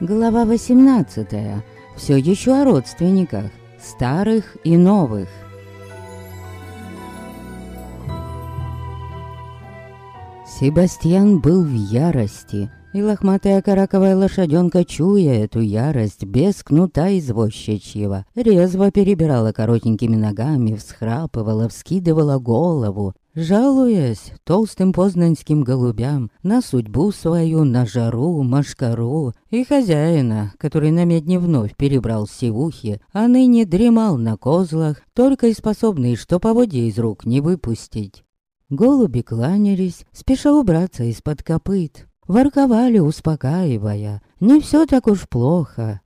Глава 18. Все еще о родственниках, старых и новых. Себастьян был в ярости, и лохматая караковая лошаденка, чуя эту ярость, без кнута извозчичьего, резво перебирала коротенькими ногами, всхрапывала, вскидывала голову, жалуясь толстым познанским голубям на судьбу свою, на жару, машкару и хозяина, который на медне вновь перебрал сивухи, а ныне дремал на козлах, только и способный, что поводья из рук не выпустить. Голуби кланялись, спеша убраться из-под копыт. Ворковали, успокаивая. Не все так уж плохо.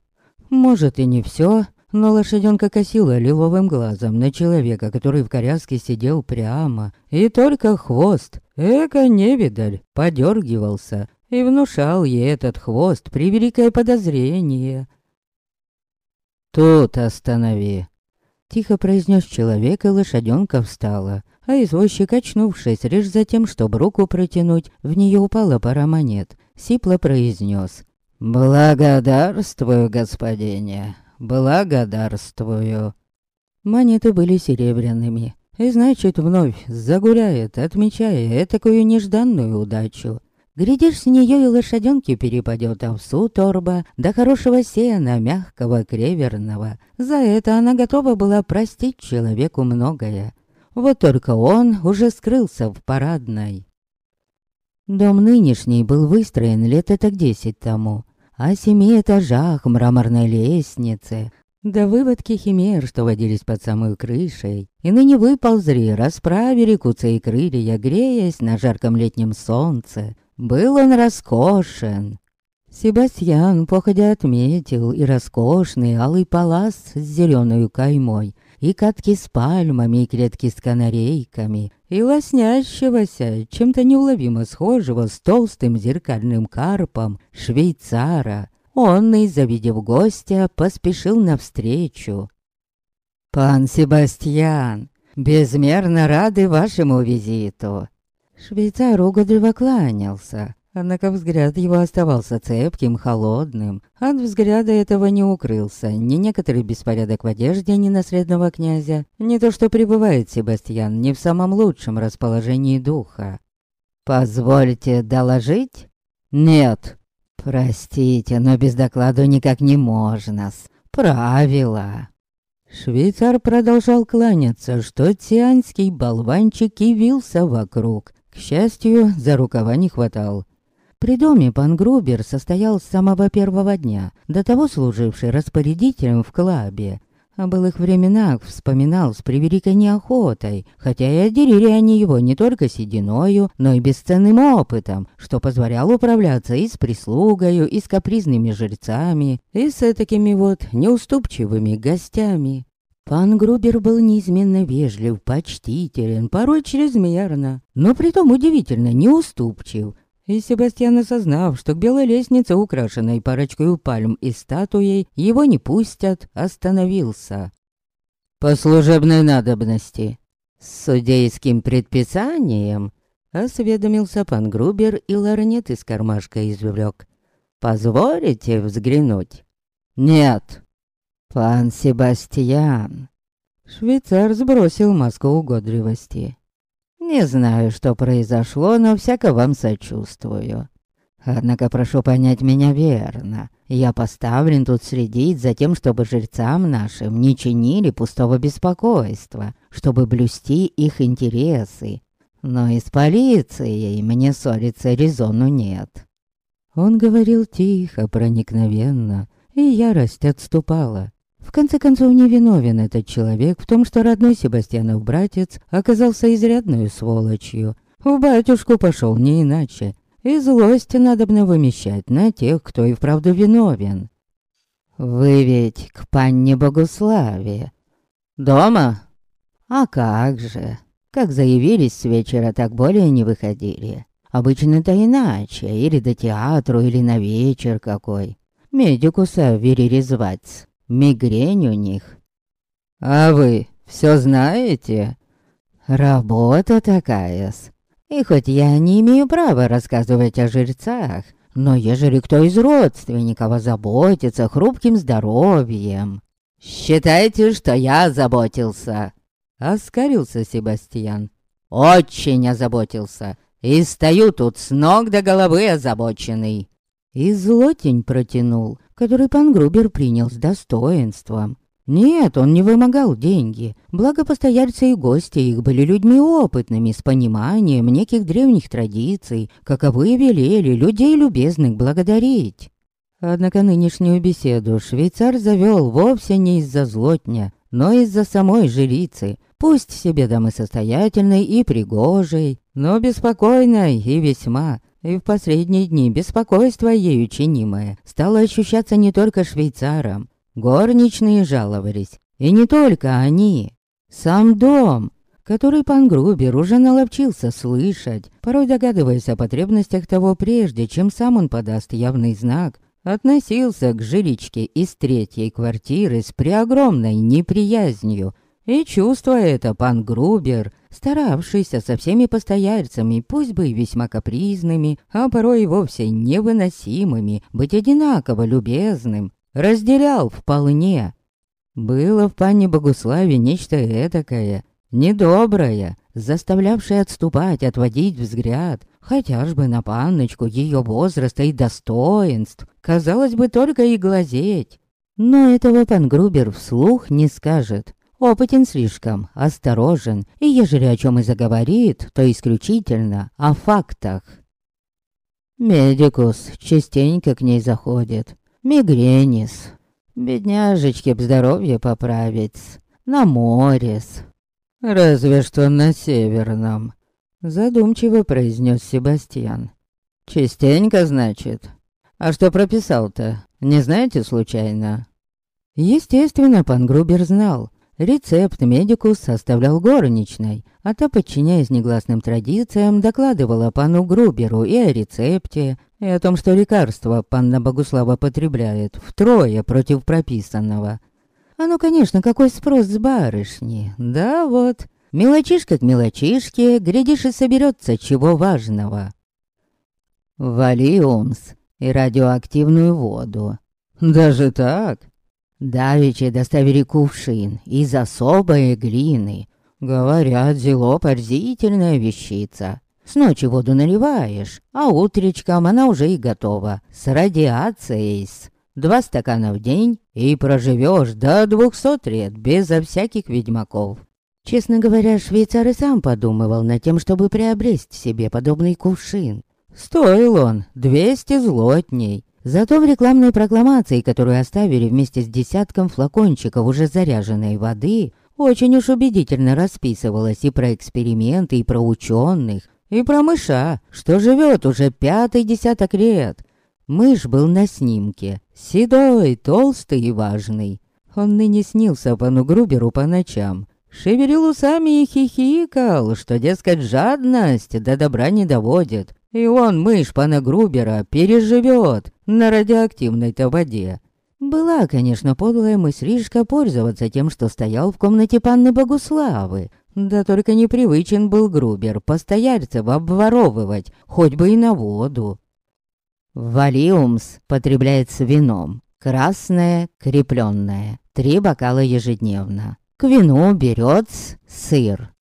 Может и не все, но лошаденка косила лиловым глазом на человека, который в коляске сидел прямо. И только хвост, эко невидаль, подергивался и внушал ей этот хвост превеликое подозрение. «Тут останови!» Тихо произнес человек, и лошаденка встала а извозчик, очнувшись, лишь за тем, чтобы руку протянуть, в нее упала пара монет, сипло произнес. «Благодарствую, господине, благодарствую». Монеты были серебряными, и значит вновь загуляет, отмечая этакую нежданную удачу. Глядишь, с нее и лошаденки перепадет овсу торба, до хорошего сена, мягкого, креверного. За это она готова была простить человеку многое. Вот только он уже скрылся в парадной. Дом нынешний был выстроен лет так десять тому. О семи этажах, мраморной лестнице, да выводки химер, что водились под самой крышей, и ныне выползли, расправили куцы и крылья, греясь на жарком летнем солнце. Был он роскошен. Себастьян, походя, отметил и роскошный алый палас с зеленой каймой, и катки с пальмами, и клетки с канарейками, и лоснящегося, чем-то неуловимо схожего с толстым зеркальным карпом, швейцара. Он, и завидев гостя, поспешил навстречу. «Пан Себастьян, безмерно рады вашему визиту!» Швейцар угодливо кланялся, Однако взгляд его оставался цепким, холодным. От взгляда этого не укрылся ни некоторый беспорядок в одежде ненаследного князя, ни то, что пребывает Себастьян не в самом лучшем расположении духа. «Позвольте доложить?» «Нет». «Простите, но без докладу никак не можно-с. Правила». Швейцар продолжал кланяться, что тианский болванчик явился вокруг. К счастью, за рукава не хватал. При доме пан Грубер состоял с самого первого дня, до того служивший распорядителем в клабе. О былых временах вспоминал с превеликой неохотой, хотя и отделили они его не только сединою, но и бесценным опытом, что позволял управляться и с прислугою, и с капризными жильцами, и с такими вот неуступчивыми гостями. Пан Грубер был неизменно вежлив, почтителен, порой чрезмерно, но притом удивительно неуступчив, и Себастьян, осознав, что к белой лестнице, украшенной парочкой пальм и статуей, его не пустят, остановился. «По служебной надобности, с судейским предписанием», осведомился пан Грубер и ларнет из кармашка извлек. «Позволите взглянуть?» «Нет». «Пан Себастьян». Швейцар сбросил маску угодливости. Не знаю, что произошло, но всяко вам сочувствую. Однако прошу понять меня верно. Я поставлен тут следить за тем, чтобы жрецам нашим не чинили пустого беспокойства, чтобы блюсти их интересы. Но и с полицией мне ссориться резону нет. Он говорил тихо, проникновенно, и ярость отступала. В конце концов, не виновен этот человек в том, что родной Себастьянов братец оказался изрядной сволочью. В батюшку пошел не иначе. И злость надобно вымещать на тех, кто и вправду виновен. «Вы ведь к панне Богуславе?» «Дома?» «А как же?» Как заявились с вечера, так более не выходили. Обычно-то иначе, или до театру, или на вечер какой. Медикуса верили звать. Мигрень у них. А вы все знаете? Работа такая-с. И хоть я не имею права рассказывать о жрецах, но ежели кто из родственников озаботится хрупким здоровьем... «Считайте, что я озаботился!» Оскарился Себастьян. «Очень озаботился, и стою тут с ног до головы озабоченный!» И злотень протянул, который пан Грубер принял с достоинством. Нет, он не вымогал деньги. Благо постояльцы и гости их были людьми опытными, с пониманием неких древних традиций, каковы велели людей любезных благодарить. Однако нынешнюю беседу швейцар завел вовсе не из-за злотня, но из-за самой жрицы, пусть себе дамы состоятельной и пригожей, но беспокойной и весьма, и в последние дни беспокойство ею чинимое стало ощущаться не только швейцаром, Горничные жаловались. И не только они. Сам дом, который пан Грубер уже наловчился слышать, порой догадываясь о потребностях того прежде, чем сам он подаст явный знак, относился к жиличке из третьей квартиры с преогромной неприязнью. И чувствуя это, пан Грубер, старавшийся со всеми постояльцами, пусть бы и весьма капризными, а порой и вовсе невыносимыми, быть одинаково любезным, разделял вполне. Было в пане Богуславе нечто этакое, недоброе, заставлявшее отступать, отводить взгляд, хотя ж бы на панночку ее возраста и достоинств, казалось бы, только и глазеть. Но этого пан Грубер вслух не скажет. Опытен слишком, осторожен, и ежели о чем и заговорит, то исключительно о фактах. Медикус частенько к ней заходит, Мигренис. Бедняжечке б здоровье поправить. На морес. Разве что на северном. Задумчиво произнес Себастьян. Частенько, значит. А что прописал-то? Не знаете случайно? Естественно, пан Грубер знал. Рецепт медикус составлял горничной, а та, подчиняясь негласным традициям, докладывала пану Груберу и о рецепте, и о том, что лекарство панна Богуслава потребляет втрое против прописанного. А ну, конечно, какой спрос с барышни, да вот. Мелочишка к мелочишке, глядишь и соберется чего важного. Валиумс и радиоактивную воду. Даже так? Давичи доставили кувшин из особой глины. Говорят, зело порзительная вещица. С ночи воду наливаешь, а утречком она уже и готова. С радиацией. Два стакана в день и проживешь до двухсот лет безо всяких ведьмаков. Честно говоря, швейцар и сам подумывал над тем, чтобы приобрести себе подобный кувшин. Стоил он двести злотней. Зато в рекламной прокламации, которую оставили вместе с десятком флакончиков уже заряженной воды, очень уж убедительно расписывалось и про эксперименты, и про ученых, и про мыша, что живет уже пятый десяток лет. Мышь был на снимке, седой, толстый и важный. Он ныне снился пану Груберу по ночам. Шевелил усами и хихикал, что, дескать, жадность до добра не доводит. И он, мышь пана Грубера, переживет на радиоактивной-то воде. Была, конечно, подлая мыслишка пользоваться тем, что стоял в комнате панны Богуславы. Да только непривычен был Грубер постояльцев обворовывать, хоть бы и на воду. Валиумс потребляется вином. Красное, крепленное. Три бокала ежедневно. К вину берет сыр.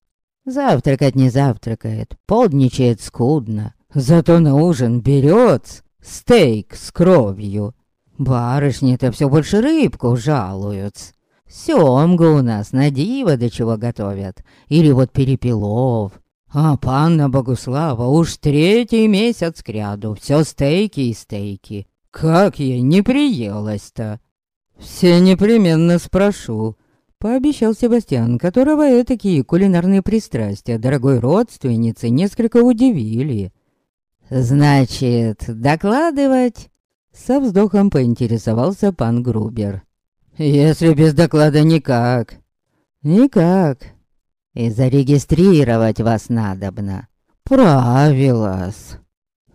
Завтракать не завтракает, полдничает скудно. Зато на ужин берет стейк с кровью. Барышни-то все больше рыбку жалуются. Семгу у нас на диво до чего готовят. Или вот перепелов. А панна Богуслава уж третий месяц кряду. Все стейки и стейки. Как ей не приелось-то? Все непременно спрошу. Пообещал Себастьян, которого такие кулинарные пристрастия дорогой родственницы несколько удивили. «Значит, докладывать?» Со вздохом поинтересовался пан Грубер. «Если без доклада никак». «Никак. И зарегистрировать вас надобно». «Правилас».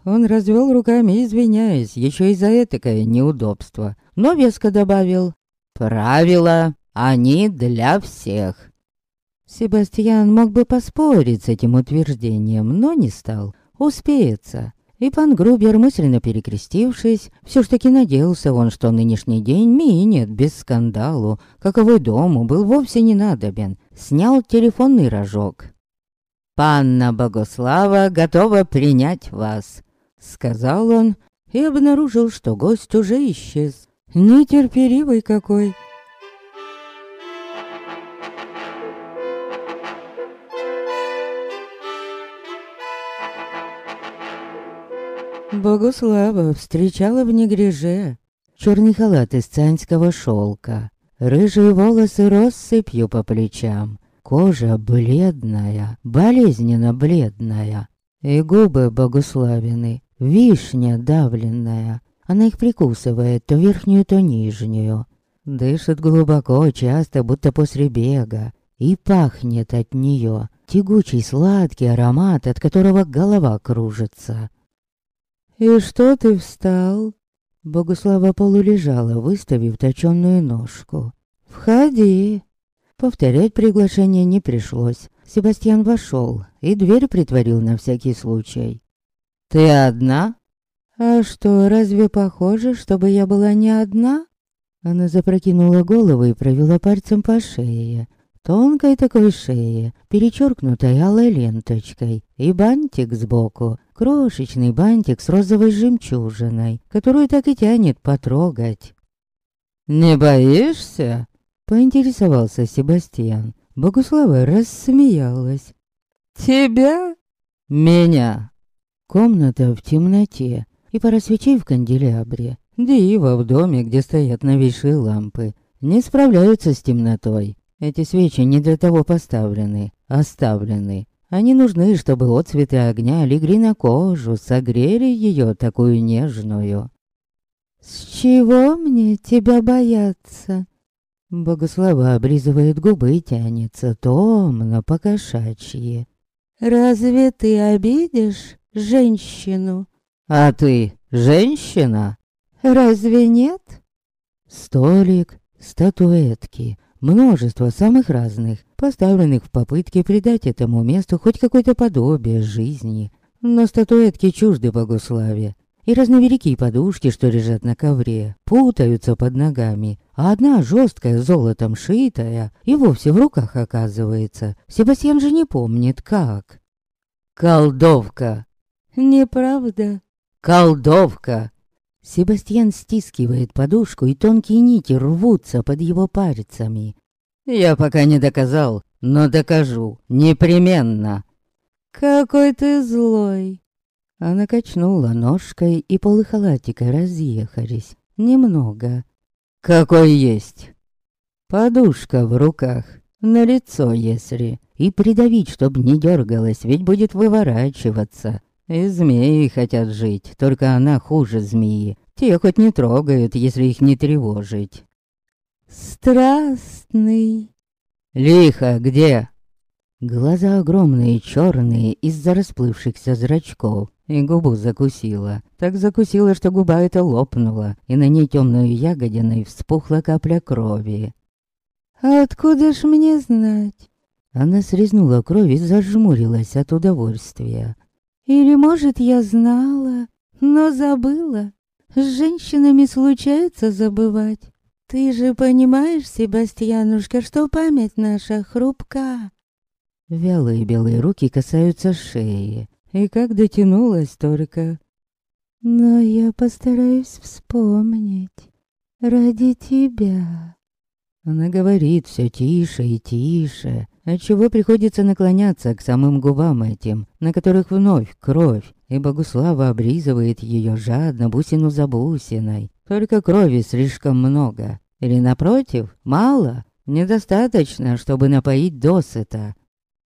Он развел руками, извиняясь, еще и за этакое неудобство, но веско добавил «Правила, они для всех». Себастьян мог бы поспорить с этим утверждением, но не стал успеется. И пан Грубер, мысленно перекрестившись, все ж таки надеялся он, что нынешний день минет без скандалу, каковой дому был вовсе не надобен. Снял телефонный рожок. «Панна Богослава готова принять вас», — сказал он, и обнаружил, что гость уже исчез. Нетерпеливый какой. Богуслава встречала в негреже. Черный халат из цанского шелка, рыжие волосы россыпью по плечам, кожа бледная, болезненно бледная, и губы Богуславины, вишня давленная. Она их прикусывает, то верхнюю, то нижнюю. Дышит глубоко, часто, будто после бега. И пахнет от нее тягучий сладкий аромат, от которого голова кружится. «И что ты встал?» Богуслава полулежала, выставив точенную ножку. «Входи!» Повторять приглашение не пришлось. Себастьян вошел и дверь притворил на всякий случай. «Ты одна?» «А что, разве похоже, чтобы я была не одна?» Она запрокинула голову и провела пальцем по шее. Тонкой такой шее, перечеркнутой алой ленточкой, и бантик сбоку, крошечный бантик с розовой жемчужиной, которую так и тянет потрогать. «Не боишься?» — поинтересовался Себастьян. Богуслава рассмеялась. «Тебя?» «Меня!» Комната в темноте и пара свечей в канделябре. Диво в доме, где стоят новейшие лампы. Не справляются с темнотой. Эти свечи не для того поставлены, оставлены. Они нужны, чтобы отцветы огня легли на кожу, согрели ее такую нежную. «С чего мне тебя бояться?» Богослова облизывает губы и тянется томно по-кошачьи. «Разве ты обидишь женщину?» «А ты женщина?» «Разве нет?» Столик, статуэтки, Множество самых разных, поставленных в попытке придать этому месту хоть какое-то подобие жизни. Но статуэтки чужды богославе. И разновеликие подушки, что лежат на ковре, путаются под ногами. А одна жесткая, золотом шитая, и вовсе в руках оказывается. Себастьян же не помнит, как. «Колдовка!» «Неправда?» «Колдовка!» Себастьян стискивает подушку, и тонкие нити рвутся под его пальцами. «Я пока не доказал, но докажу. Непременно!» «Какой ты злой!» Она качнула ножкой, и полы халатика разъехались. Немного. «Какой есть!» Подушка в руках, на лицо, если. И придавить, чтоб не дергалась, ведь будет выворачиваться. И змеи хотят жить, только она хуже змеи. Те хоть не трогают, если их не тревожить. Страстный. Лихо, где? Глаза огромные, черные, из-за расплывшихся зрачков. И губу закусила. Так закусила, что губа эта лопнула, и на ней темной ягодиной вспухла капля крови. «Откуда ж мне знать?» Она срезнула кровь и зажмурилась от удовольствия. Или, может, я знала, но забыла. С женщинами случается забывать. Ты же понимаешь, Себастьянушка, что память наша хрупка. Вялые белые руки касаются шеи. И как дотянулась только. Но я постараюсь вспомнить. Ради тебя. Она говорит все тише и тише, отчего приходится наклоняться к самым губам этим, на которых вновь кровь, и Богуслава обризывает ее жадно бусину за бусиной. Только крови слишком много. Или, напротив, мало, недостаточно, чтобы напоить досыта.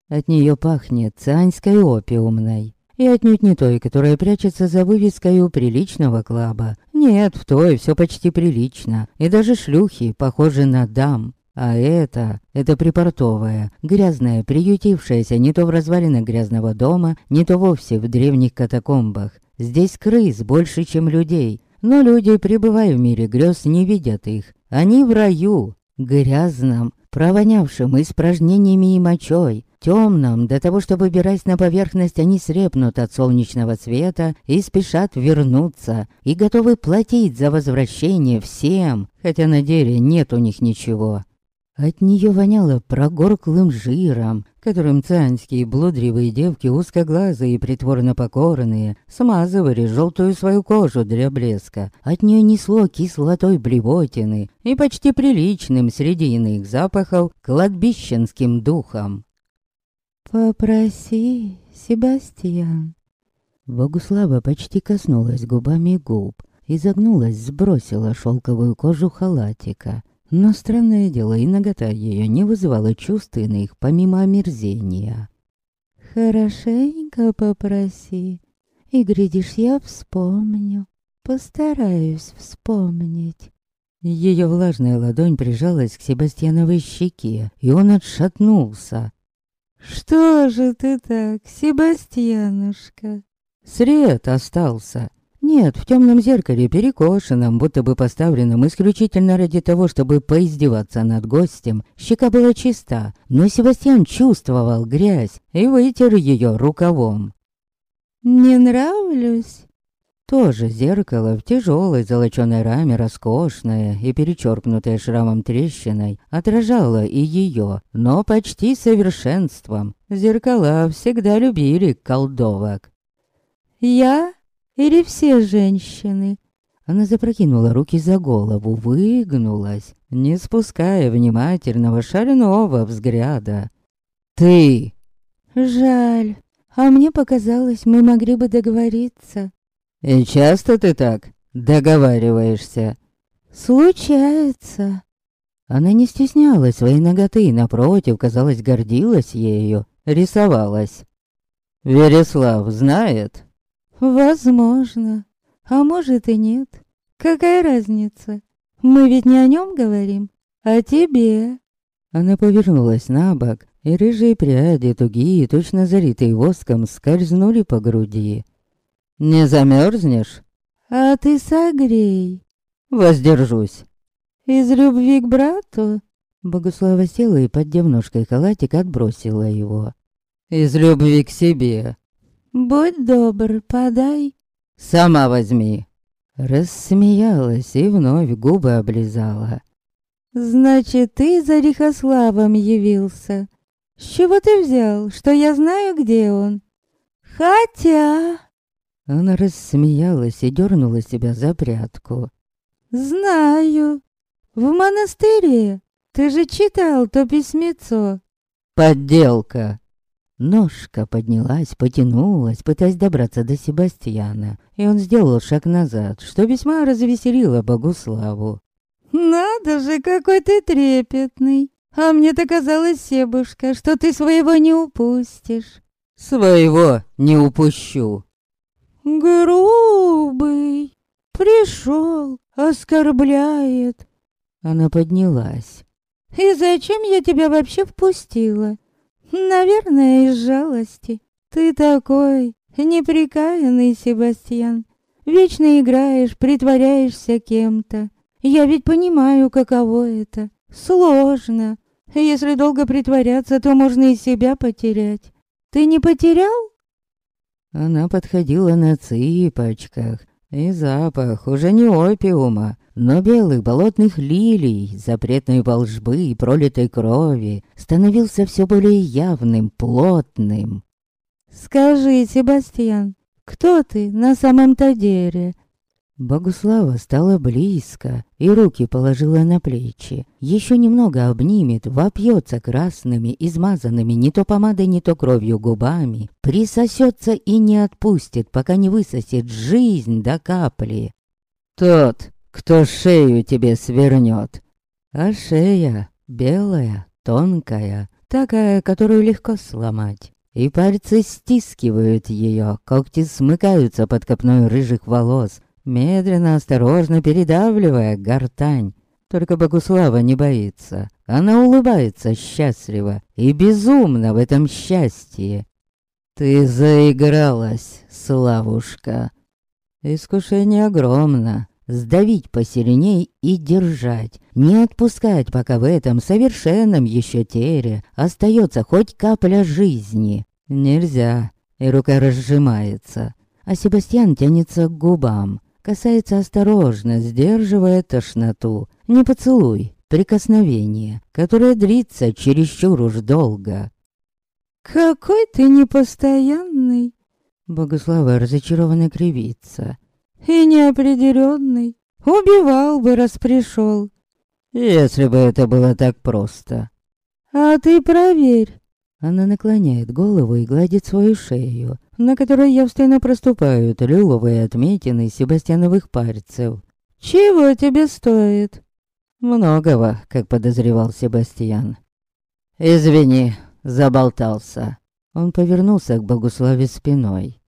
От нее пахнет цианской опиумной. И отнюдь не той, которая прячется за вывеской у приличного клаба. Нет, в той все почти прилично. И даже шлюхи похожи на дам. А это, это припортовая, грязная, приютившаяся не то в развалинах грязного дома, не то вовсе в древних катакомбах. Здесь крыс больше, чем людей. Но люди, пребывая в мире грез, не видят их. Они в раю, грязном, провонявшим испражнениями и мочой, темном, до того, чтобы выбираясь на поверхность, они срепнут от солнечного света и спешат вернуться, и готовы платить за возвращение всем, хотя на деле нет у них ничего. От нее воняло прогорклым жиром, которым цианские блудривые девки, узкоглазые и притворно покорные, смазывали желтую свою кожу для блеска. От нее несло кислотой блевотины и почти приличным среди иных запахов кладбищенским духом. «Попроси, Себастьян». Богуслава почти коснулась губами губ, изогнулась, сбросила шелковую кожу халатика. Но странное дело, и нагота ее не вызывала чувств иных, помимо омерзения. «Хорошенько попроси, и, глядишь, я вспомню, постараюсь вспомнить». Ее влажная ладонь прижалась к Себастьяновой щеке, и он отшатнулся. «Что же ты так, Себастьянушка?» Сред остался, нет, в темном зеркале, перекошенном, будто бы поставленном исключительно ради того, чтобы поиздеваться над гостем, щека была чиста, но Себастьян чувствовал грязь и вытер ее рукавом. «Не нравлюсь?» Тоже зеркало в тяжелой золоченой раме, роскошное и перечеркнутое шрамом трещиной, отражало и ее, но почти совершенством. Зеркала всегда любили колдовок. «Я или все женщины?» Она запрокинула руки за голову, выгнулась, не спуская внимательного шального взгляда. «Ты!» «Жаль, а мне показалось, мы могли бы договориться». «И часто ты так договариваешься?» «Случается». Она не стеснялась своей ноготы, напротив, казалось, гордилась ею, рисовалась. «Вереслав знает?» Возможно. А может и нет. Какая разница? Мы ведь не о нем говорим, а тебе. Она повернулась на бок, и рыжие пряди, тугие, точно залитые воском, скользнули по груди. «Не замерзнешь?» «А ты согрей». «Воздержусь». «Из любви к брату?» Богуслава села и, поддев ножкой халатик, отбросила его. «Из любви к себе». «Будь добр, подай». «Сама возьми». Рассмеялась и вновь губы облизала. «Значит, ты за Рихославом явился. С чего ты взял, что я знаю, где он? Хотя...» Она рассмеялась и дернула себя за прядку. «Знаю. В монастыре. Ты же читал то письмецо». «Подделка», Ножка поднялась, потянулась, пытаясь добраться до Себастьяна, и он сделал шаг назад, что весьма развеселило Богуславу. «Надо же, какой ты трепетный! А мне-то казалось, Себушка, что ты своего не упустишь». «Своего не упущу». «Грубый! Пришел, оскорбляет». Она поднялась. «И зачем я тебя вообще впустила? Наверное, из жалости. Ты такой неприкаянный, Себастьян. Вечно играешь, притворяешься кем-то. Я ведь понимаю, каково это. Сложно. Если долго притворяться, то можно и себя потерять. Ты не потерял? Она подходила на цыпочках, и запах уже не опиума, но белых болотных лилий, запретной волжбы и пролитой крови становился все более явным, плотным. «Скажи, Себастьян, кто ты на самом-то деле?» Богуслава стала близко и руки положила на плечи. Еще немного обнимет, вопьется красными, измазанными не то помадой, не то кровью губами, присосется и не отпустит, пока не высосет жизнь до капли. «Тот, кто шею тебе свернет. А шея белая, тонкая, такая, которую легко сломать. И пальцы стискивают ее, когти смыкаются под копной рыжих волос, медленно, осторожно передавливая гортань. Только Богуслава не боится. Она улыбается счастливо и безумно в этом счастье. «Ты заигралась, Славушка!» Искушение огромно, сдавить посильней и держать, не отпускать, пока в этом совершенном еще тере остается хоть капля жизни. Нельзя, и рука разжимается, а Себастьян тянется к губам, касается осторожно, сдерживая тошноту. Не поцелуй, прикосновение, которое длится чересчур уж долго. «Какой ты непостоянный!» Богослава разочарованно кривится. «И неопределенный. Убивал бы, раз пришел». «Если бы это было так просто». «А ты проверь». Она наклоняет голову и гладит свою шею, на которой явственно проступают лиловые отметины себастьяновых пальцев. «Чего тебе стоит?» Многого, как подозревал Себастьян. «Извини, заболтался». Он повернулся к Богуславе спиной.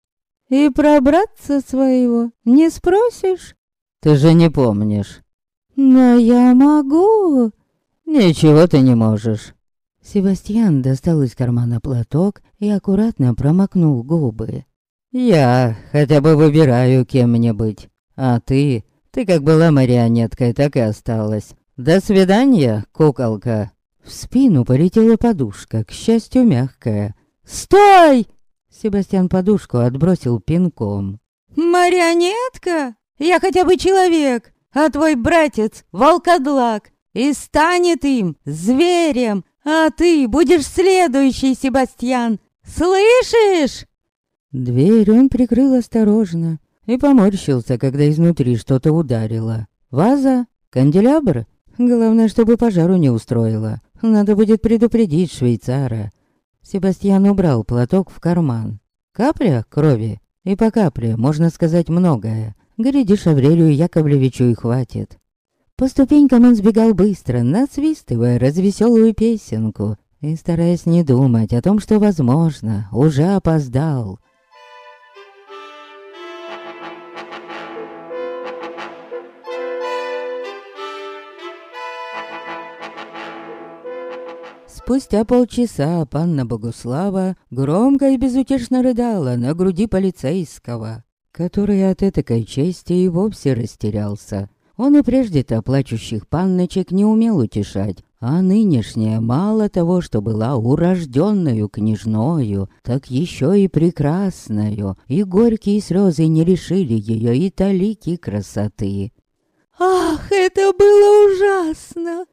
«И пробраться своего не спросишь?» «Ты же не помнишь». «Но я могу». «Ничего ты не можешь». Себастьян достал из кармана платок и аккуратно промокнул губы. «Я хотя бы выбираю, кем мне быть. А ты ты как была марионеткой, так и осталась. До свидания, куколка. В спину полетела подушка, к счастью, мягкая. «Стой!» Себастьян подушку отбросил пинком. «Марионетка? Я хотя бы человек, а твой братец — волкодлак, и станет им, зверем, а ты будешь следующий, Себастьян. Слышишь?» Дверь он прикрыл осторожно, и поморщился, когда изнутри что-то ударило. Ваза? Канделябр? Главное, чтобы пожару не устроило. Надо будет предупредить швейцара. Себастьян убрал платок в карман. Капля крови. И по капле можно сказать многое. Глядишь, Аврелию Яковлевичу и хватит. По ступенькам он сбегал быстро, насвистывая развеселую песенку и стараясь не думать о том, что, возможно, уже опоздал. Спустя полчаса панна Богуслава громко и безутешно рыдала на груди полицейского, который от этой чести и вовсе растерялся. Он и прежде-то плачущих панночек не умел утешать, а нынешняя мало того, что была урожденную княжною, так еще и прекрасною, и горькие слезы не решили ее и талики красоты. «Ах, это было ужасно!»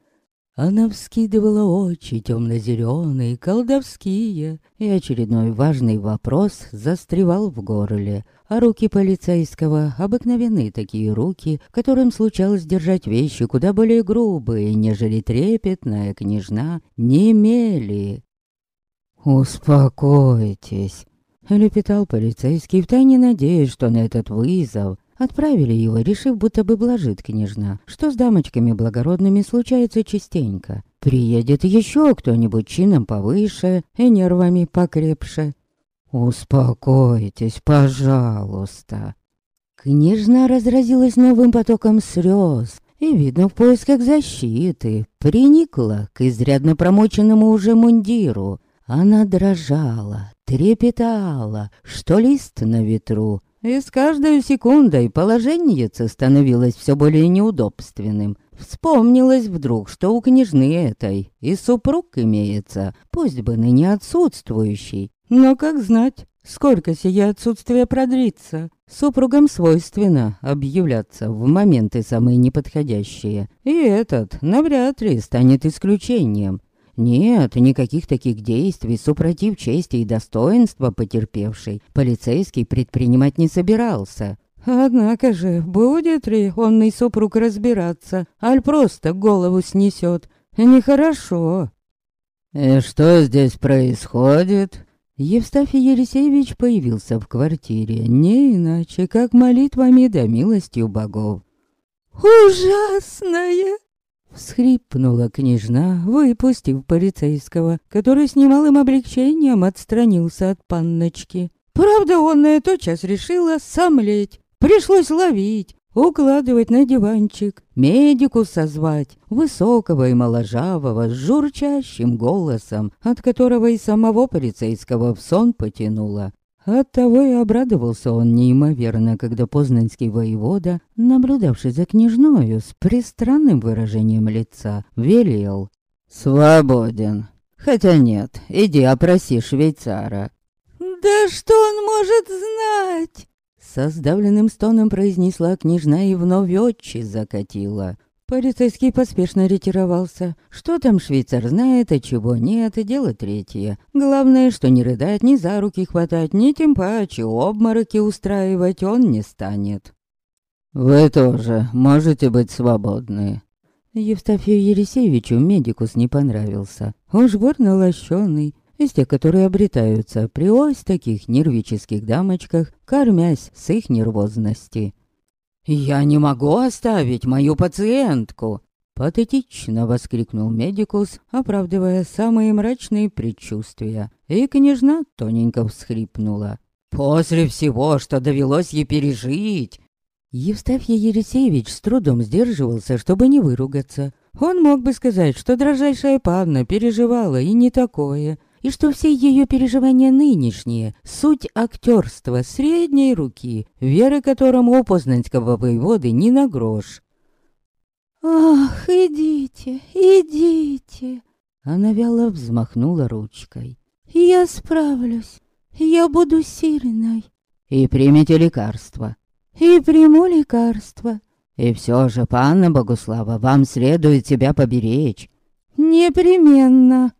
Она вскидывала очи темно-зеленые, колдовские, и очередной важный вопрос застревал в горле. А руки полицейского, обыкновенные такие руки, которым случалось держать вещи куда более грубые, нежели трепетная княжна, не имели. «Успокойтесь», — лепетал полицейский, втайне надеясь, что на этот вызов Отправили его, решив, будто бы блажит княжна, что с дамочками благородными случается частенько. Приедет еще кто-нибудь чином повыше и нервами покрепше. «Успокойтесь, пожалуйста». Княжна разразилась новым потоком слез, и, видно, в поисках защиты, приникла к изрядно промоченному уже мундиру. Она дрожала, трепетала, что лист на ветру, и с каждой секундой положение становилось все более неудобственным. Вспомнилось вдруг, что у княжны этой и супруг имеется, пусть бы ныне отсутствующий. Но как знать, сколько сие отсутствие продлится. Супругам свойственно объявляться в моменты самые неподходящие. И этот навряд ли станет исключением. Нет, никаких таких действий, супротив чести и достоинства потерпевшей, полицейский предпринимать не собирался. Однако же, будет ли онный супруг разбираться, аль просто голову снесет? Нехорошо. «И что здесь происходит?» Евстафий Елисеевич появился в квартире, не иначе, как молитвами да милостью богов. «Ужасное!» Всхрипнула княжна, выпустив полицейского, который с немалым облегчением отстранился от панночки. Правда, он на эту час решила сомлеть. Пришлось ловить, укладывать на диванчик, медику созвать, высокого и моложавого, с журчащим голосом, от которого и самого полицейского в сон потянуло. Оттого и обрадовался он неимоверно, когда познанский воевода, наблюдавший за княжною с пристранным выражением лица, велел «Свободен. Хотя нет, иди опроси швейцара». «Да что он может знать?» Со сдавленным стоном произнесла княжна и вновь очи закатила. Полицейский поспешно ретировался. Что там швейцар знает, а чего нет, и дело третье. Главное, что не рыдать, ни за руки хватать, ни тем паче обмороки устраивать он не станет. «Вы тоже можете быть свободны». Евстафию Ересеевичу медикус не понравился. Уж больно лощеный, из тех, которые обретаются при ось таких нервических дамочках, кормясь с их нервозности. «Я не могу оставить мою пациентку!» Патетично воскликнул медикус, оправдывая самые мрачные предчувствия. И княжна тоненько всхрипнула. «После всего, что довелось ей пережить!» Евстафий Ересеевич с трудом сдерживался, чтобы не выругаться. Он мог бы сказать, что дрожайшая панна переживала и не такое, и что все ее переживания нынешние — суть актерства средней руки, веры которому у познанского воеводы не на грош. «Ах, идите, идите!» Она вяло взмахнула ручкой. «Я справлюсь, я буду сильной». «И примите лекарство». «И приму лекарство». «И все же, панна Богуслава, вам следует себя поберечь». «Непременно».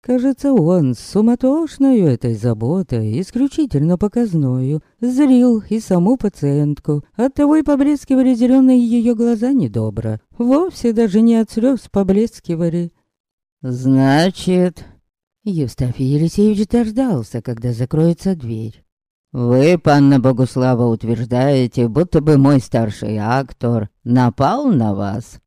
Кажется, он с суматошною этой заботой, исключительно показною, зрил и саму пациентку. Оттого и поблескивали зеленые ее глаза недобро. Вовсе даже не от слез поблескивали. «Значит...» Евстафий Елисеевич дождался, когда закроется дверь. «Вы, панна Богуслава, утверждаете, будто бы мой старший актор напал на вас?»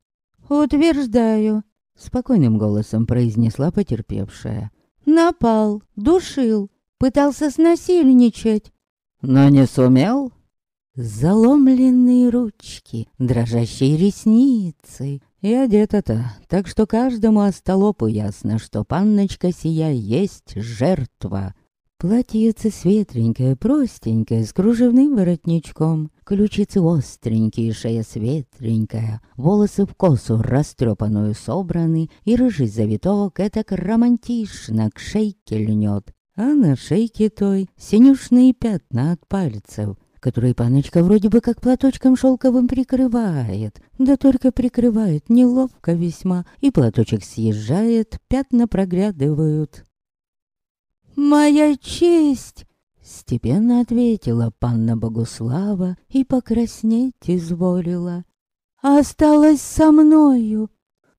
«Утверждаю», Спокойным голосом произнесла потерпевшая. Напал, душил, пытался снасильничать. Но не сумел? Заломленные ручки, дрожащие ресницы. И одета-то, так что каждому остолопу ясно, что панночка сия есть жертва. Платьице светленькое, простенькое, с кружевным воротничком. Ключицы остренькие, шея светленькая. Волосы в косу растрепанную собраны, и рыжий завиток этак романтично к шейке льнет. А на шейке той синюшные пятна от пальцев, которые паночка вроде бы как платочком шелковым прикрывает, да только прикрывает неловко весьма, и платочек съезжает, пятна проглядывают. «Моя честь!» Степенно ответила панна Богуслава и покраснеть изволила. «Осталась со мною!»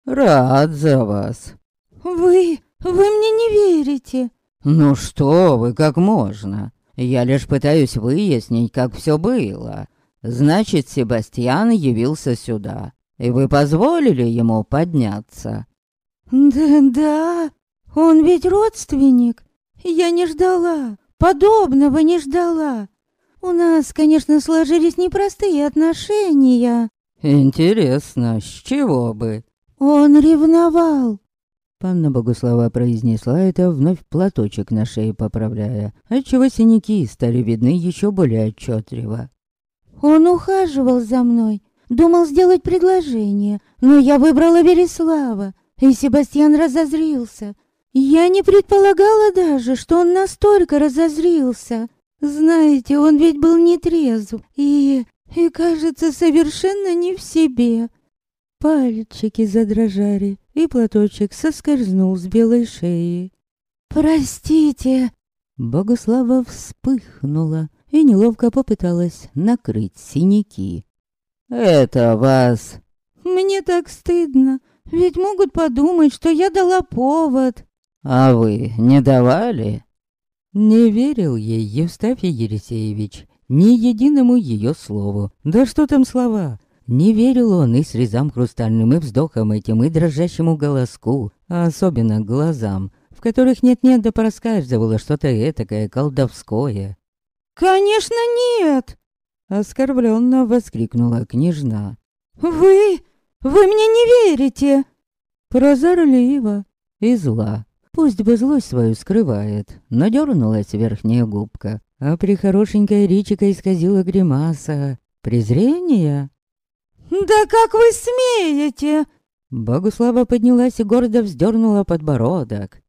«Рад за вас!» «Вы... вы мне не верите!» «Ну что вы, как можно? Я лишь пытаюсь выяснить, как все было. Значит, Себастьян явился сюда, и вы позволили ему подняться?» «Да-да, он ведь родственник!» Я не ждала, подобного не ждала. У нас, конечно, сложились непростые отношения. Интересно, с чего бы? Он ревновал. Панна Богуслава произнесла это, вновь платочек на шее поправляя, отчего синяки стали видны еще более отчетливо. Он ухаживал за мной, думал сделать предложение, но я выбрала Вереслава, и Себастьян разозрился. Я не предполагала даже, что он настолько разозрился. Знаете, он ведь был нетрезв и... и, кажется, совершенно не в себе. Пальчики задрожали, и платочек соскользнул с белой шеи. «Простите!» Богослава вспыхнула и неловко попыталась накрыть синяки. «Это вас...» «Мне так стыдно, ведь могут подумать, что я дала повод». «А вы не давали?» Не верил ей Евстафий Елисеевич ни единому ее слову. Да что там слова? Не верил он и срезам хрустальным, и вздохом этим, и дрожащему голоску, а особенно глазам, в которых нет-нет да проскальзывало что-то этакое колдовское. «Конечно нет!» Оскорбленно воскликнула княжна. «Вы... вы мне не верите!» Прозорливо и зла. Пусть бы злость свою скрывает, но дернулась верхняя губка. а прихорошенькая Ричика исказила гримаса. Презрение? «Да как вы смеете?» Богуслава поднялась и гордо вздернула подбородок.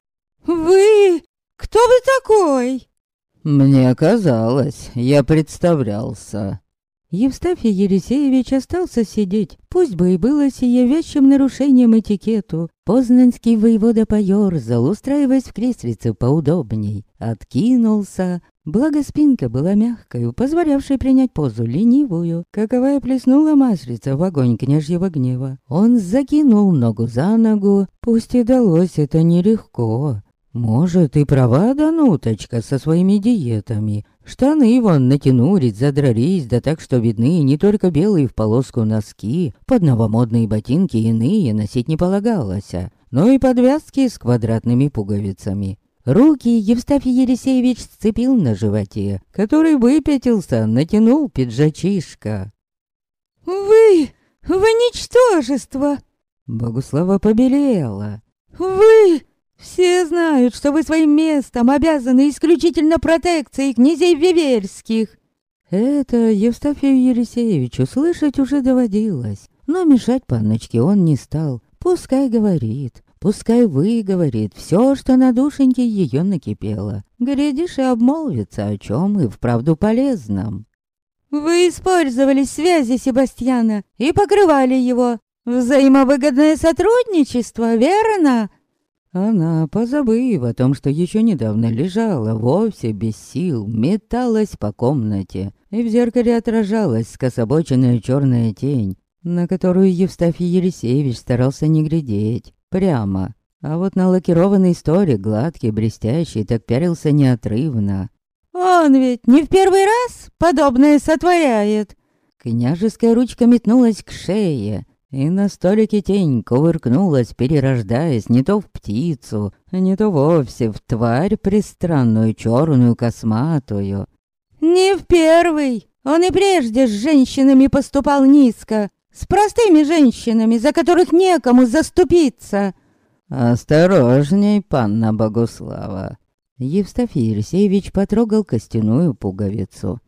«Вы? Кто вы такой?» «Мне казалось, я представлялся». Евстафий Ересеевич остался сидеть, пусть бы и было сие вещим нарушением этикету. Познанский воевода поёрзал, устраиваясь в креслице поудобней, откинулся. Благо спинка была мягкой, позволявшей принять позу ленивую, каковая плеснула маслица в огонь княжьего гнева. Он закинул ногу за ногу, пусть и далось это нелегко. Может, и права Дануточка со своими диетами. Штаны вон натянулись, задрались, да так, что видны не только белые в полоску носки, под новомодные ботинки иные носить не полагалось, но и подвязки с квадратными пуговицами. Руки Евстафий Ересеевич сцепил на животе, который выпятился, натянул пиджачишка. «Вы! Вы ничтожество!» Богуслава побелела. «Вы! Все знают, что вы своим местом обязаны исключительно протекцией князей Виверских. Это Евстафию Елисеевичу слышать уже доводилось, но мешать панночке он не стал. Пускай говорит, пускай выговорит все, что на душеньке ее накипело. Глядишь и обмолвится о чем и вправду полезном. Вы использовали связи Себастьяна и покрывали его. Взаимовыгодное сотрудничество, верно? Она, позабыв о том, что еще недавно лежала, вовсе без сил, металась по комнате, и в зеркале отражалась скособоченная черная тень, на которую Евстафий Елисеевич старался не глядеть, прямо. А вот на лакированный столик, гладкий, блестящий, так пярился неотрывно. «Он ведь не в первый раз подобное сотворяет!» Княжеская ручка метнулась к шее, и на столике тень кувыркнулась, перерождаясь не то в птицу, не то вовсе в тварь пристранную, черную, косматую. «Не в первый! Он и прежде с женщинами поступал низко, с простыми женщинами, за которых некому заступиться!» «Осторожней, панна Богуслава!» Евстафий Елисеевич потрогал костяную пуговицу.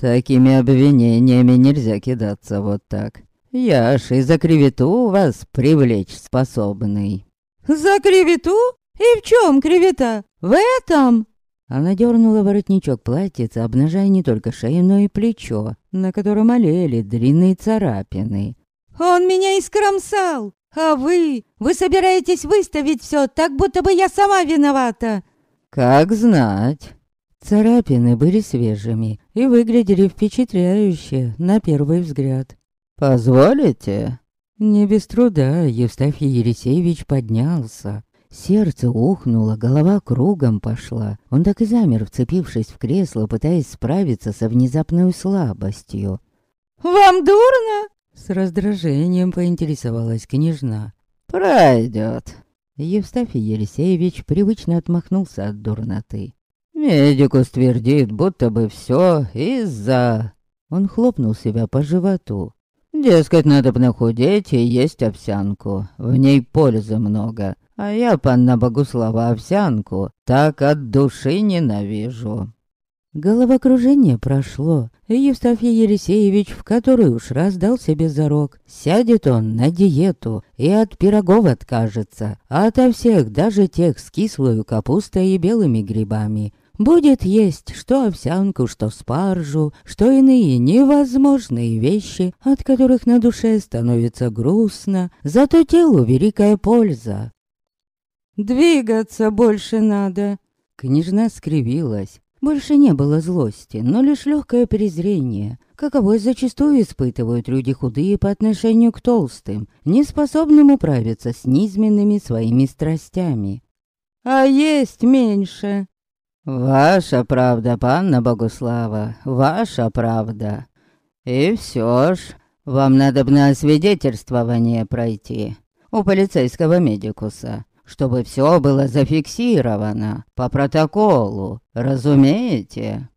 «Такими обвинениями нельзя кидаться вот так. Я ж и за клевету вас привлечь способный. За клевету? И в чем клевета? В этом? Она дернула воротничок платьица, обнажая не только шею, но и плечо, на котором олели длинные царапины. «Он меня искромсал! А вы? Вы собираетесь выставить все, так будто бы я сама виновата!» «Как знать!» Царапины были свежими и выглядели впечатляюще на первый взгляд. «Позволите?» Не без труда Евстафий Елисеевич поднялся. Сердце ухнуло, голова кругом пошла. Он так и замер, вцепившись в кресло, пытаясь справиться со внезапной слабостью. «Вам дурно?» С раздражением поинтересовалась княжна. «Пройдет». Евстафий Елисеевич привычно отмахнулся от дурноты. «Медикус твердит, будто бы все из-за...» Он хлопнул себя по животу. Дескать, надо бы нахудеть и есть овсянку. В ней пользы много. А я, панна Богуслава, овсянку так от души ненавижу. Головокружение прошло, и Евстафий Елисеевич в который уж раз дал себе зарок. Сядет он на диету и от пирогов откажется, а ото всех, даже тех с кислой капустой и белыми грибами. Будет есть что овсянку, что спаржу, что иные невозможные вещи, от которых на душе становится грустно, зато телу великая польза. «Двигаться больше надо!» Княжна скривилась. Больше не было злости, но лишь легкое презрение, каковое зачастую испытывают люди худые по отношению к толстым, неспособным управиться с низменными своими страстями. «А есть меньше!» «Ваша правда, панна Богуслава, ваша правда. И все ж, вам надо бы на освидетельствование пройти у полицейского медикуса, чтобы все было зафиксировано по протоколу, разумеете?»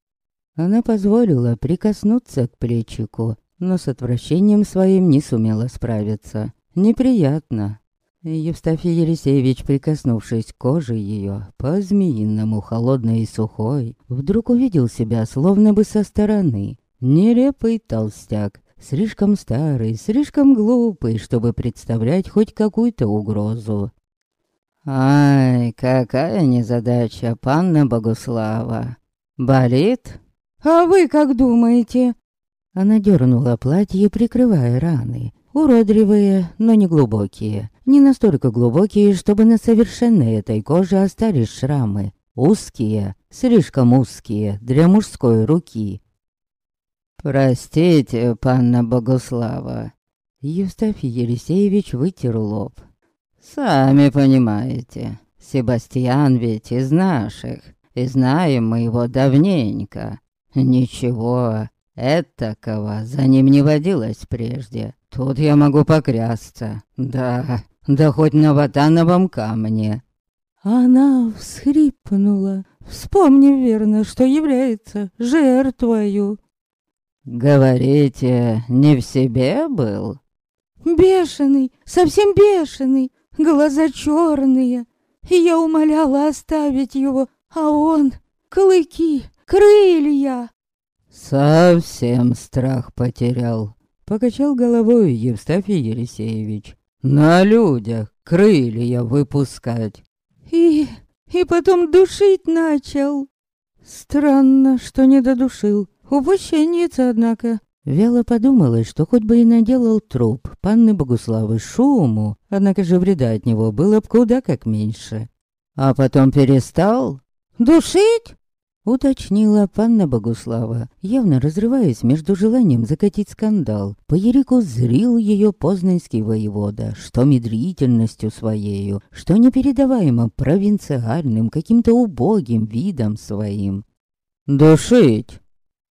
Она позволила прикоснуться к плечику, но с отвращением своим не сумела справиться. Неприятно. Евстафий Елисеевич, прикоснувшись к коже ее, по-змеиному холодной и сухой, вдруг увидел себя словно бы со стороны. Нелепый толстяк, слишком старый, слишком глупый, чтобы представлять хоть какую-то угрозу. «Ай, какая незадача, панна Богуслава! Болит?» «А вы как думаете?» Она дернула платье, прикрывая раны. Уродливые, но не глубокие. Не настолько глубокие, чтобы на совершенной этой коже остались шрамы. Узкие, слишком узкие, для мужской руки. «Простите, панна Богуслава». Евстафий Елисеевич вытер лоб. «Сами понимаете, Себастьян ведь из наших, и знаем мы его давненько. Ничего, этакого за ним не водилось прежде. Тут я могу поклясться. Да, да хоть на ватановом камне». Она всхрипнула, вспомнив верно, что является жертвою. «Говорите, не в себе был?» «Бешеный, совсем бешеный, глаза черные. И я умоляла оставить его, а он... Клыки, крылья!» «Совсем страх потерял», — покачал головой Евстафий Елисеевич. «На людях крылья выпускать». «И... и потом душить начал». «Странно, что не додушил. Упущенница, однако. Вяло подумалось, что хоть бы и наделал труп панны Богуславы шуму, однако же вреда от него было б куда как меньше. А потом перестал? «Душить?» Уточнила панна Богуслава, явно разрываясь между желанием закатить скандал. По Ерику зрил ее познанский воевода, что медрительностью своею, что непередаваемо провинциальным, каким-то убогим видом своим. «Душить!»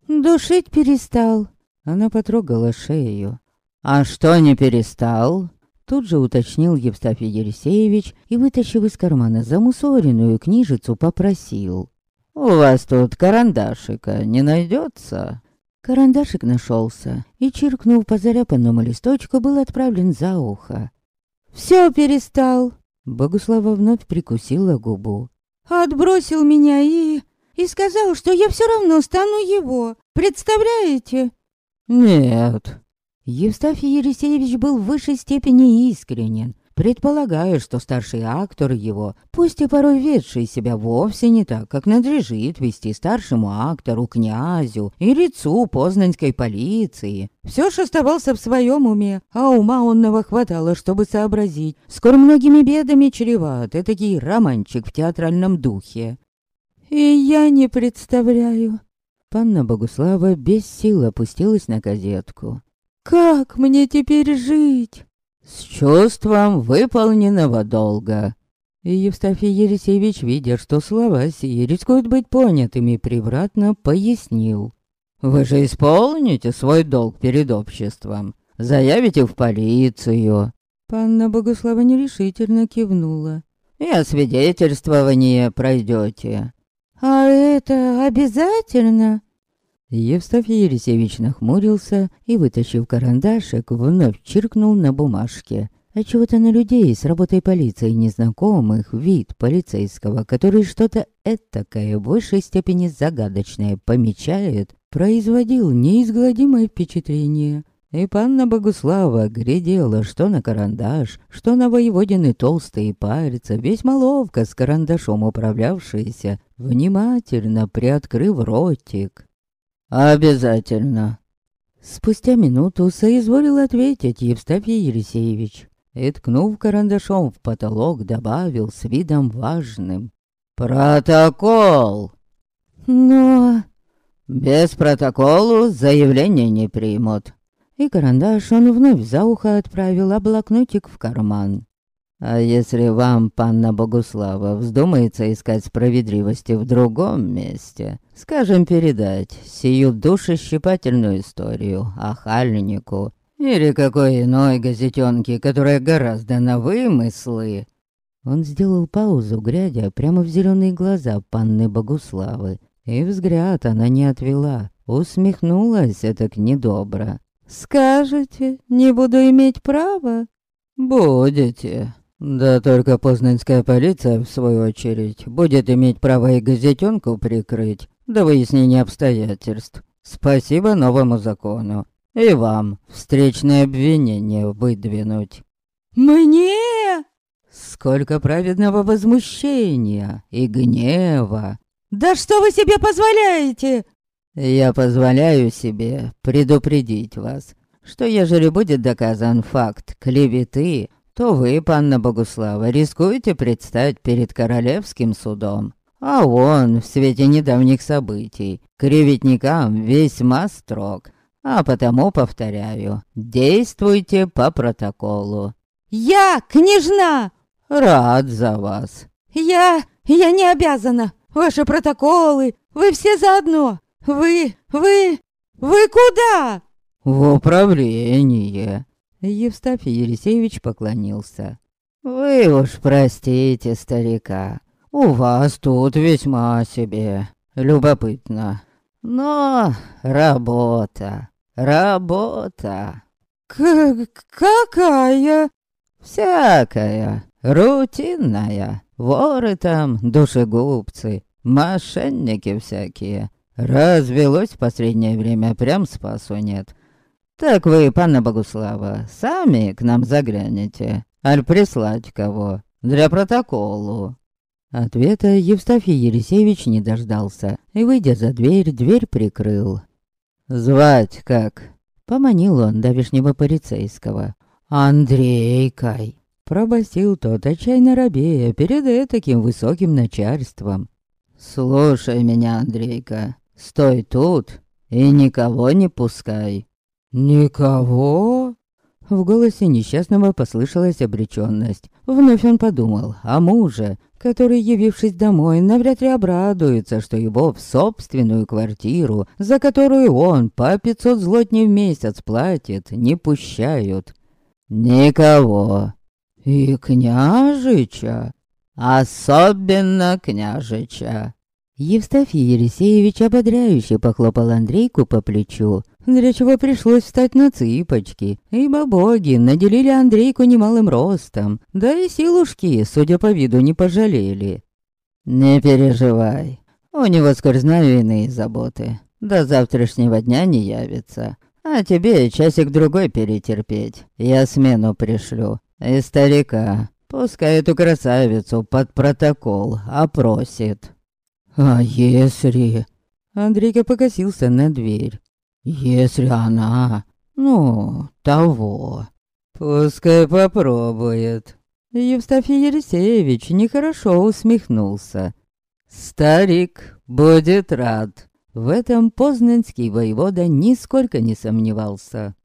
Душить перестал. Она потрогала шею. «А что не перестал?» Тут же уточнил Евстафий Елисеевич и, вытащив из кармана замусоренную книжицу, попросил. «У вас тут карандашика не найдется?» Карандашик нашелся и, чиркнув по заряпанному листочку, был отправлен за ухо. «Все перестал!» Богуслава вновь прикусила губу. «Отбросил меня и и сказал, что я все равно стану его. Представляете?» «Нет». Евстафий Елисеевич был в высшей степени искренен, предполагая, что старший актор его, пусть и порой ведший себя вовсе не так, как надлежит вести старшему актору, князю и лицу познанской полиции, все ж оставался в своем уме, а ума онного хватало, чтобы сообразить, скоро многими бедами чреват этакий романчик в театральном духе. И я не представляю. Панна Богуслава без сил опустилась на газетку. Как мне теперь жить? С чувством выполненного долга. И Евстафий Елисеевич, видя, что слова сии рискуют быть понятыми превратно, пояснил. «Вы же исполните свой долг перед обществом. Заявите в полицию». Панна Богуслава нерешительно кивнула. «И освидетельствование пройдете. «А это обязательно?» Евстафий Елисеевич нахмурился и, вытащив карандашик, вновь чиркнул на бумажке. А чего-то на людей с работой полиции незнакомых вид полицейского, который что-то этакое в большей степени загадочное помечает, производил неизгладимое впечатление. И панна Богуслава глядела, что на карандаш, что на воеводины толстые пальцы, весьма ловко с карандашом управлявшиеся, внимательно приоткрыв ротик. «Обязательно!» Спустя минуту соизволил ответить Евстафий Елисеевич и, ткнув карандашом в потолок, добавил с видом важным. «Протокол!» «Но...» «Без протоколу заявление не примут и карандаш он вновь за ухо отправил, а блокнотик в карман. А если вам, панна Богуслава, вздумается искать справедливости в другом месте, скажем, передать сию душещипательную историю о Хальнику или какой иной газетенке, которая гораздо на вымыслы. Он сделал паузу, глядя прямо в зеленые глаза панны Богуславы, и взгляд она не отвела, усмехнулась так недобро. Скажете, не буду иметь права? Будете. Да только познанская полиция, в свою очередь, будет иметь право и газетенку прикрыть до выяснения обстоятельств. Спасибо новому закону. И вам встречное обвинение выдвинуть. Мне? Сколько праведного возмущения и гнева. Да что вы себе позволяете? Я позволяю себе предупредить вас, что ежели будет доказан факт клеветы, то вы, панна Богуслава, рискуете предстать перед королевским судом. А он в свете недавних событий клеветникам весьма строг. А потому, повторяю, действуйте по протоколу. Я княжна! Рад за вас. Я... я не обязана. Ваши протоколы, вы все заодно. Вы... вы... вы куда?» «В управление». Евстафий Елисеевич поклонился. «Вы уж простите старика. У вас тут весьма себе любопытно. Но работа, работа». К «Какая?» «Всякая, рутинная. Воры там, душегубцы, мошенники всякие. Развелось в последнее время, прям спасу нет. Так вы, панна Богуслава, сами к нам заглянете, аль прислать кого, для протоколу?» Ответа Евстафий Елисеевич не дождался и, выйдя за дверь, дверь прикрыл. «Звать как?» — поманил он давешнего полицейского. «Андрейкой!» — пробасил тот, отчаянно робея перед таким высоким начальством. «Слушай меня, Андрейка, Стой тут и никого не пускай». «Никого?» В голосе несчастного послышалась обречённость. Вновь он подумал о муже, который, явившись домой, навряд ли обрадуется, что его в собственную квартиру, за которую он по пятьсот злотней в месяц платит, не пущают. «Никого. И княжича. Особенно княжича. Евстафий Елисеевич ободряюще похлопал Андрейку по плечу, для чего пришлось встать на цыпочки, ибо боги наделили Андрейку немалым ростом, да и силушки, судя по виду, не пожалели. «Не переживай, у него скоро знаю иные заботы, до завтрашнего дня не явится, а тебе часик-другой перетерпеть, я смену пришлю, и старика, пускай эту красавицу под протокол опросит». «А если...» Андрейка покосился на дверь. «Если она... ну, того...» «Пускай попробует». Евстафий Елисеевич нехорошо усмехнулся. «Старик будет рад». В этом познанский воевода нисколько не сомневался.